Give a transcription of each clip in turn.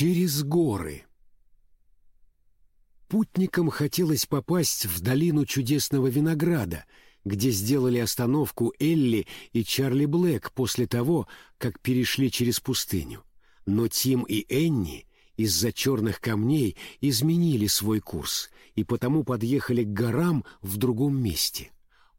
Через горы. Путникам хотелось попасть в долину чудесного винограда, где сделали остановку Элли и Чарли Блэк после того, как перешли через пустыню. Но Тим и Энни из-за черных камней изменили свой курс и потому подъехали к горам в другом месте.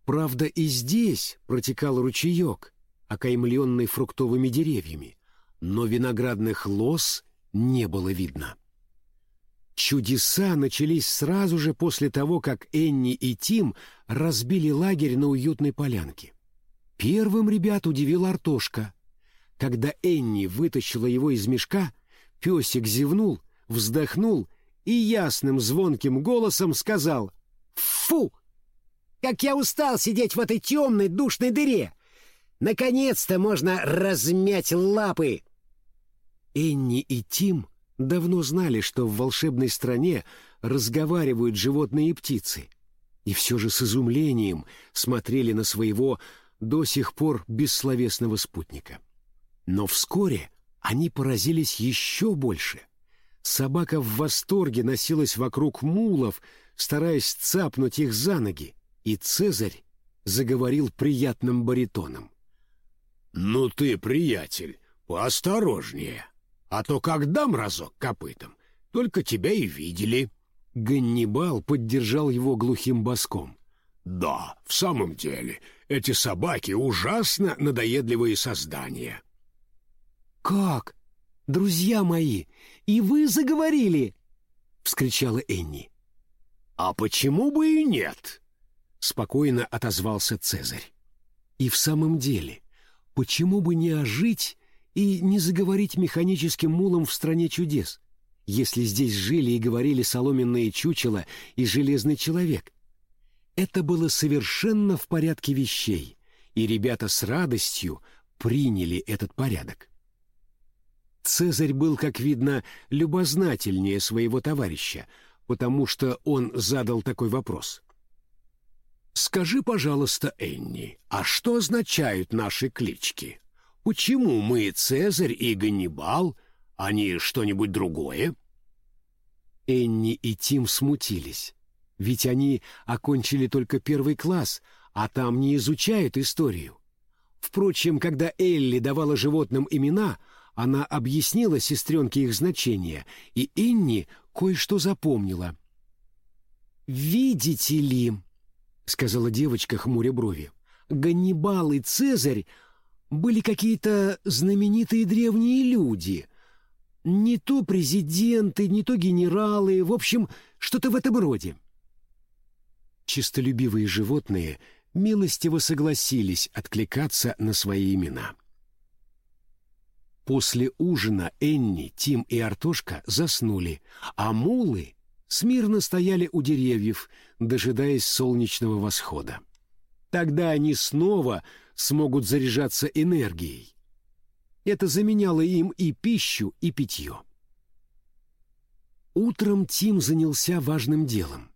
Правда, и здесь протекал ручеек, окаймленный фруктовыми деревьями, но виноградных лоз не было видно. Чудеса начались сразу же после того, как Энни и Тим разбили лагерь на уютной полянке. Первым ребят удивил Артошка. Когда Энни вытащила его из мешка, песик зевнул, вздохнул и ясным звонким голосом сказал «Фу! Как я устал сидеть в этой темной душной дыре! Наконец-то можно размять лапы!» Энни и Тим давно знали, что в волшебной стране разговаривают животные и птицы, и все же с изумлением смотрели на своего до сих пор бессловесного спутника. Но вскоре они поразились еще больше. Собака в восторге носилась вокруг мулов, стараясь цапнуть их за ноги, и Цезарь заговорил приятным баритоном. «Ну ты, приятель, поосторожнее!» А то как дам разок копытом, только тебя и видели». Ганнибал поддержал его глухим боском. «Да, в самом деле, эти собаки ужасно надоедливые создания». «Как? Друзья мои, и вы заговорили?» — вскричала Энни. «А почему бы и нет?» — спокойно отозвался Цезарь. «И в самом деле, почему бы не ожить и не заговорить механическим мулом в стране чудес, если здесь жили и говорили соломенные чучела и железный человек. Это было совершенно в порядке вещей, и ребята с радостью приняли этот порядок. Цезарь был, как видно, любознательнее своего товарища, потому что он задал такой вопрос. «Скажи, пожалуйста, Энни, а что означают наши клички?» Почему мы Цезарь и Ганнибал, а не что-нибудь другое?» Энни и Тим смутились, ведь они окончили только первый класс, а там не изучают историю. Впрочем, когда Элли давала животным имена, она объяснила сестренке их значение, и Энни кое-что запомнила. «Видите ли», — сказала девочка, хмуря брови, — «Ганнибал и Цезарь были какие-то знаменитые древние люди. Не то президенты, не то генералы, в общем, что-то в этом роде. Чистолюбивые животные милостиво согласились откликаться на свои имена. После ужина Энни, Тим и Артошка заснули, а мулы смирно стояли у деревьев, дожидаясь солнечного восхода. Тогда они снова смогут заряжаться энергией. Это заменяло им и пищу, и питье. Утром Тим занялся важным делом.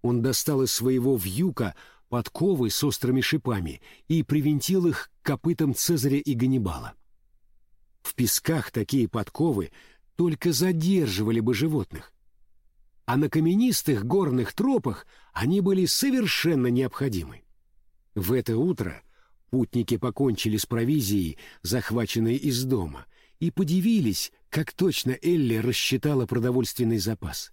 Он достал из своего вьюка подковы с острыми шипами и привинтил их к копытам Цезаря и Ганнибала. В песках такие подковы только задерживали бы животных, а на каменистых горных тропах они были совершенно необходимы. В это утро путники покончили с провизией, захваченной из дома, и подивились, как точно Элли рассчитала продовольственный запас.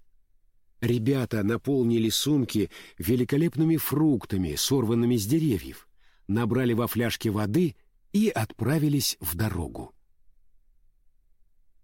Ребята наполнили сумки великолепными фруктами, сорванными с деревьев, набрали во фляжке воды и отправились в дорогу.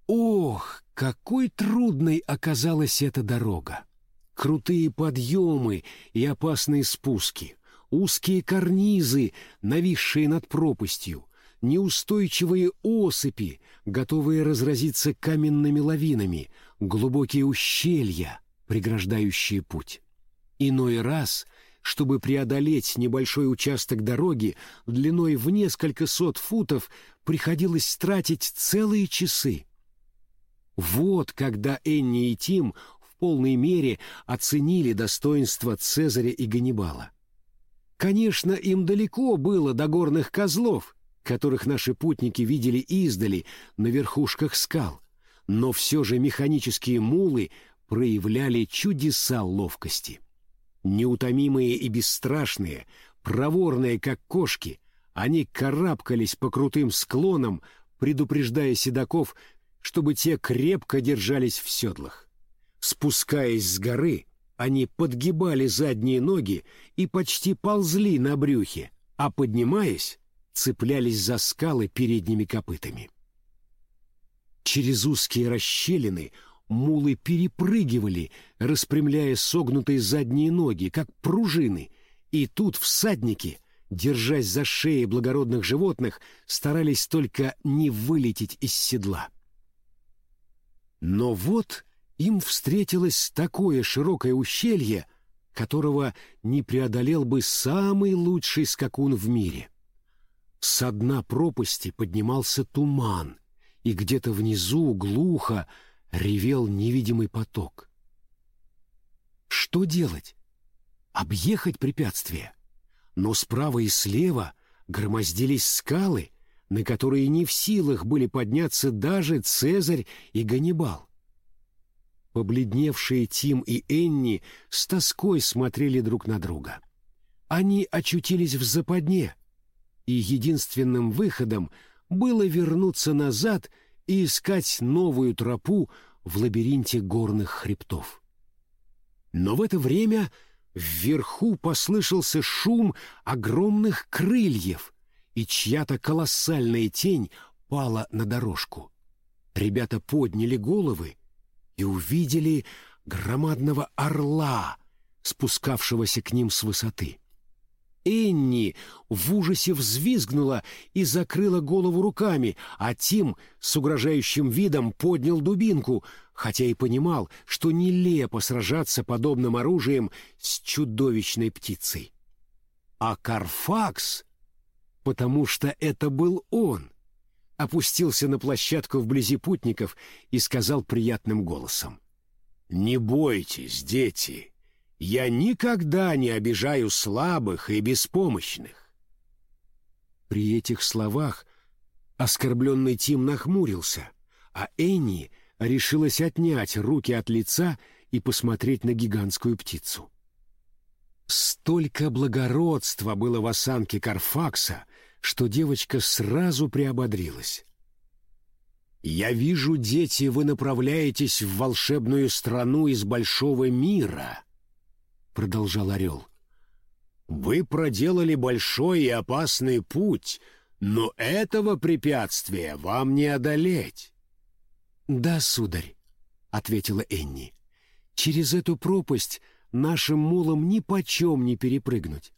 Ох, какой трудной оказалась эта дорога! Крутые подъемы и опасные спуски — узкие карнизы, нависшие над пропастью, неустойчивые осыпи, готовые разразиться каменными лавинами, глубокие ущелья, преграждающие путь. Иной раз, чтобы преодолеть небольшой участок дороги длиной в несколько сот футов, приходилось тратить целые часы. Вот когда Энни и Тим в полной мере оценили достоинство Цезаря и Ганнибала. Конечно, им далеко было до горных козлов, которых наши путники видели издали на верхушках скал, но все же механические мулы проявляли чудеса ловкости. Неутомимые и бесстрашные, проворные как кошки, они карабкались по крутым склонам, предупреждая седаков, чтобы те крепко держались в седлах. Спускаясь с горы, они подгибали задние ноги и почти ползли на брюхе, а поднимаясь, цеплялись за скалы передними копытами. Через узкие расщелины мулы перепрыгивали, распрямляя согнутые задние ноги, как пружины, и тут всадники, держась за шеи благородных животных, старались только не вылететь из седла. Но вот им встретилось такое широкое ущелье, которого не преодолел бы самый лучший скакун в мире. С дна пропасти поднимался туман, и где-то внизу глухо ревел невидимый поток. Что делать? Объехать препятствие? Но справа и слева громоздились скалы, на которые не в силах были подняться даже Цезарь и Ганнибал. Побледневшие Тим и Энни с тоской смотрели друг на друга. Они очутились в западне, и единственным выходом было вернуться назад и искать новую тропу в лабиринте горных хребтов. Но в это время вверху послышался шум огромных крыльев, и чья-то колоссальная тень пала на дорожку. Ребята подняли головы и увидели громадного орла, спускавшегося к ним с высоты. Энни в ужасе взвизгнула и закрыла голову руками, а Тим с угрожающим видом поднял дубинку, хотя и понимал, что нелепо сражаться подобным оружием с чудовищной птицей. А Карфакс, потому что это был он, опустился на площадку вблизи путников и сказал приятным голосом. «Не бойтесь, дети, я никогда не обижаю слабых и беспомощных». При этих словах оскорбленный Тим нахмурился, а Энни решилась отнять руки от лица и посмотреть на гигантскую птицу. Столько благородства было в осанке Карфакса, что девочка сразу приободрилась. «Я вижу, дети, вы направляетесь в волшебную страну из большого мира», — продолжал Орел. «Вы проделали большой и опасный путь, но этого препятствия вам не одолеть». «Да, сударь», — ответила Энни, — «через эту пропасть нашим мулам ни почем не перепрыгнуть.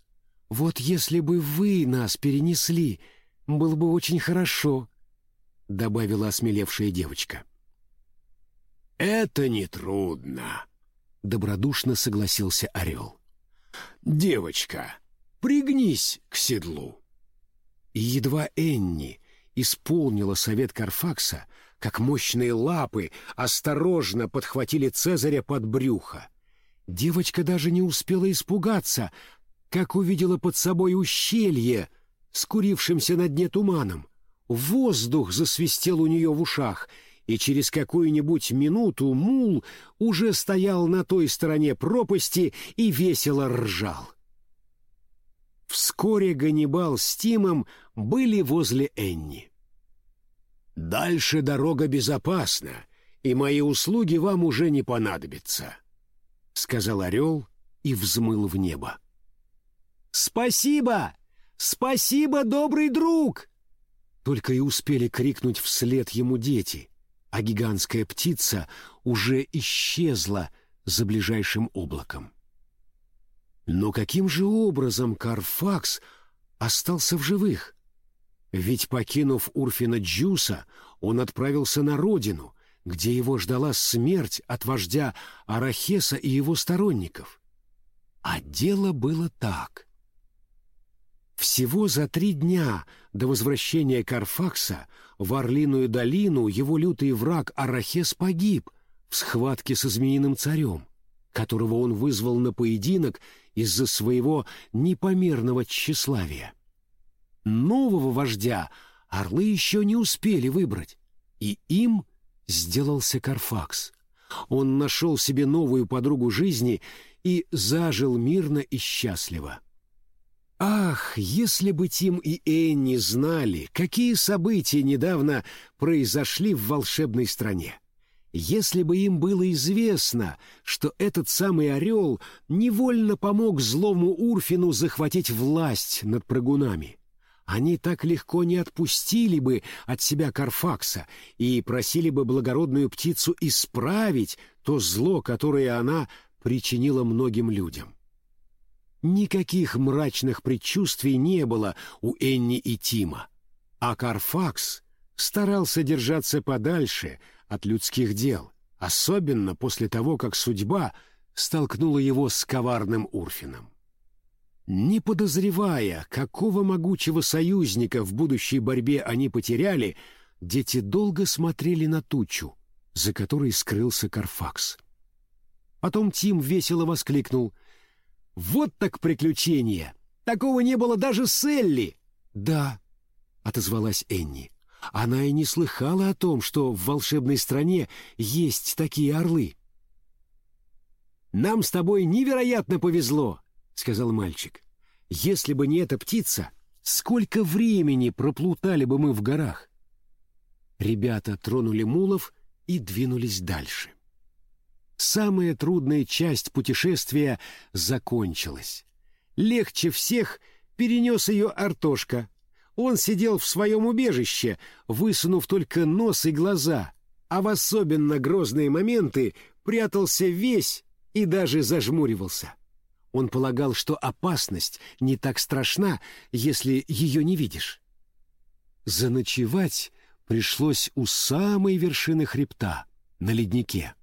«Вот если бы вы нас перенесли, было бы очень хорошо», — добавила осмелевшая девочка. «Это нетрудно», — добродушно согласился орел. «Девочка, пригнись к седлу». И едва Энни исполнила совет Карфакса, как мощные лапы осторожно подхватили Цезаря под брюхо. Девочка даже не успела испугаться, как увидела под собой ущелье, скурившимся на дне туманом. Воздух засвистел у нее в ушах, и через какую-нибудь минуту мул уже стоял на той стороне пропасти и весело ржал. Вскоре Ганнибал с Тимом были возле Энни. «Дальше дорога безопасна, и мои услуги вам уже не понадобятся», — сказал орел и взмыл в небо. «Спасибо! Спасибо, добрый друг!» Только и успели крикнуть вслед ему дети, а гигантская птица уже исчезла за ближайшим облаком. Но каким же образом Карфакс остался в живых? Ведь, покинув Урфина Джуса, он отправился на родину, где его ждала смерть от вождя Арахеса и его сторонников. А дело было так. Всего за три дня до возвращения Карфакса в Орлиную долину его лютый враг Арахес погиб в схватке со Змеиным царем, которого он вызвал на поединок из-за своего непомерного тщеславия. Нового вождя орлы еще не успели выбрать, и им сделался Карфакс. Он нашел себе новую подругу жизни и зажил мирно и счастливо. Ах, если бы Тим и Энни знали, какие события недавно произошли в волшебной стране. Если бы им было известно, что этот самый орел невольно помог злому Урфину захватить власть над прыгунами, они так легко не отпустили бы от себя Карфакса и просили бы благородную птицу исправить то зло, которое она причинила многим людям. Никаких мрачных предчувствий не было у Энни и Тима, а Карфакс старался держаться подальше от людских дел, особенно после того, как судьба столкнула его с коварным Урфином. Не подозревая, какого могучего союзника в будущей борьбе они потеряли, дети долго смотрели на тучу, за которой скрылся Карфакс. Потом Тим весело воскликнул. «Вот так приключение! Такого не было даже с Элли!» «Да», — отозвалась Энни. Она и не слыхала о том, что в волшебной стране есть такие орлы. «Нам с тобой невероятно повезло», сказал мальчик. «Если бы не эта птица, сколько времени проплутали бы мы в горах?» Ребята тронули мулов и двинулись дальше. Самая трудная часть путешествия закончилась. Легче всех перенес ее Артошка. Он сидел в своем убежище, высунув только нос и глаза, а в особенно грозные моменты прятался весь и даже зажмуривался. Он полагал, что опасность не так страшна, если ее не видишь. Заночевать пришлось у самой вершины хребта, на леднике.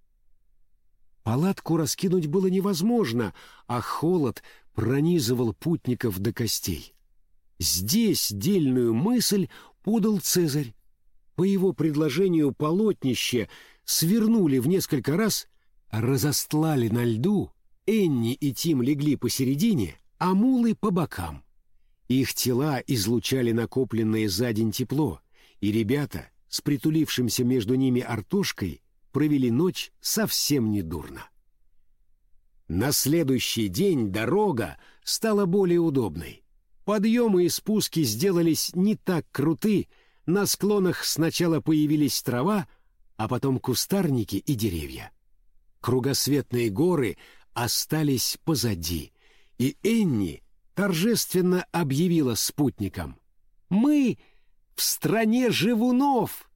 Палатку раскинуть было невозможно, а холод пронизывал путников до костей. Здесь дельную мысль подал Цезарь. По его предложению полотнище свернули в несколько раз, разостлали на льду Энни и Тим легли посередине, а мулы по бокам. Их тела излучали накопленное за день тепло, и ребята с притулившимся между ними артошкой провели ночь совсем недурно. На следующий день дорога стала более удобной. Подъемы и спуски сделались не так круты, на склонах сначала появились трава, а потом кустарники и деревья. Кругосветные горы остались позади, и Энни торжественно объявила спутникам. «Мы в стране живунов!»